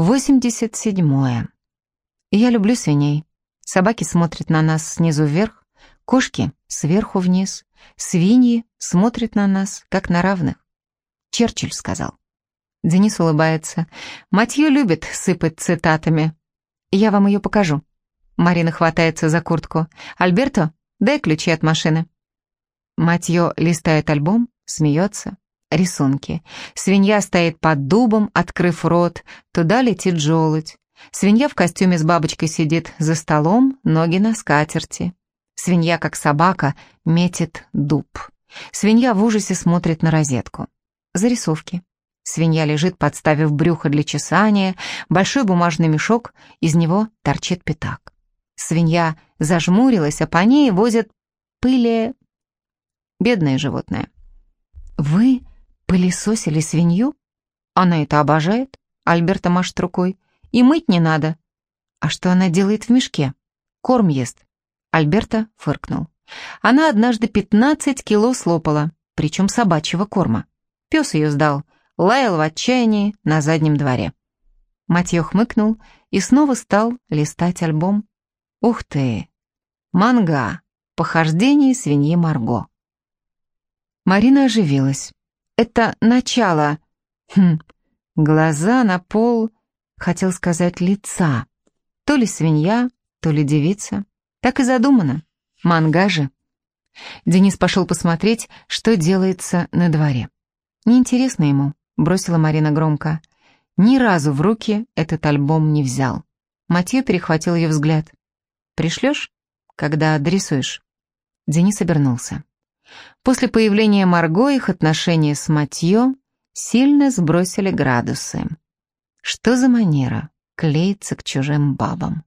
87. Я люблю свиней. Собаки смотрят на нас снизу вверх, кошки сверху вниз, свиньи смотрят на нас, как на равных. Черчилль сказал. Денис улыбается. Матью любит сыпать цитатами. Я вам ее покажу. Марина хватается за куртку. Альберто, дай ключи от машины. Матьё листает альбом, смеется. Рисунки. Свинья стоит под дубом, открыв рот. Туда летит желудь. Свинья в костюме с бабочкой сидит за столом, ноги на скатерти. Свинья, как собака, метит дуб. Свинья в ужасе смотрит на розетку. Зарисовки. Свинья лежит, подставив брюхо для чесания, большой бумажный мешок, из него торчит пятак. Свинья зажмурилась, а по ней возят пыли... Бедное животное. «Вы Пылесосили свинью? Она это обожает, Альберта машет рукой. И мыть не надо. А что она делает в мешке? Корм ест. Альберта фыркнул. Она однажды 15 кило слопала, причем собачьего корма. Пес ее сдал, лаял в отчаянии на заднем дворе. Матье хмыкнул и снова стал листать альбом. Ух ты! Манга. Похождение свиньи Марго. Марина оживилась. Это начало. Хм, глаза на пол, хотел сказать, лица. То ли свинья, то ли девица. Так и задумано. Манга же. Денис пошел посмотреть, что делается на дворе. Неинтересно ему, бросила Марина громко. Ни разу в руки этот альбом не взял. Матье перехватил ее взгляд. «Пришлешь, когда адресуешь?» Денис обернулся. После появления Марго их отношения с Матьё сильно сбросили градусы. Что за манера клеиться к чужим бабам?